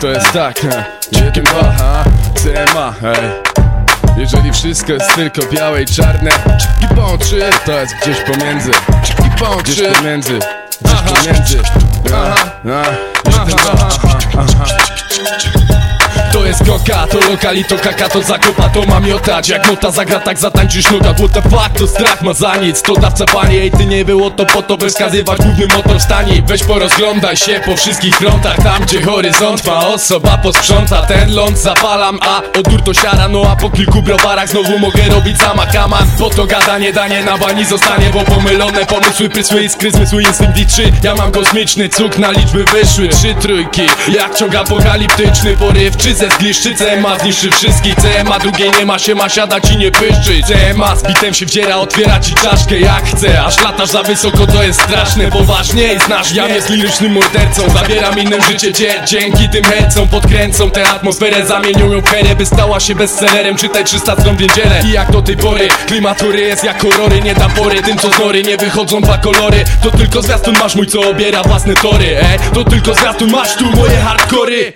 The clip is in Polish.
to jest tak. Jeden, dwa. CMA, hej. Jeżeli wszystko jest tylko białe i czarne Czipki pączy, to jest gdzieś pomiędzy. Czipki pączy, gdzieś pomiędzy Gdzieś pomiędzy. Aha, To jest koka, to lokali, to kaka, to zakopa, to ma miotać. Jak mota zagra, tak zatańczysz noga What the fuck, to strach ma za nic. To dawca panie, ej ty nie było to po to By wskazywać główny motor stani Weź porozglądaj się po wszystkich frontach Tam gdzie horyzont ma osoba posprząta. Ten ląd zapalam, a odór to siara. No a po kilku browarach znowu mogę robić sama kaman. Bo to gadanie, danie na bani zostanie Bo pomylone pomysły, prysły, iskry, zmysły, instynkt i trzy Ja mam kosmiczny cuk, na liczby wyszły. Trzy trójki, jak ciąg apokaliptyczny Poryw, czy ze zgliszczy CMA zniszczy wszystkich. CMA drugiej nie ma się, ma siadać i nie pyszczyć CMA z bitem się wdziera, otwiera ci czaszkę jak chce. Aż latasz za wysoko, to jest straszne Poważnie, znasz Ja jest lirycznym mordercą Zabieram innym życie, dzie dzięki tym hercom. Podkręcą tę atmosferę, zamienią ją w herę By stała się bestsellerem, czytaj 300 stron w niedzielę. I jak do tej pory, klimatury jest jak kolory Nie da pory. Tym co z nory, nie wychodzą dwa kolory. To tylko zwiastun masz mój, co obiera własne tory, e? To tylko zwiastun masz tu moje hardkory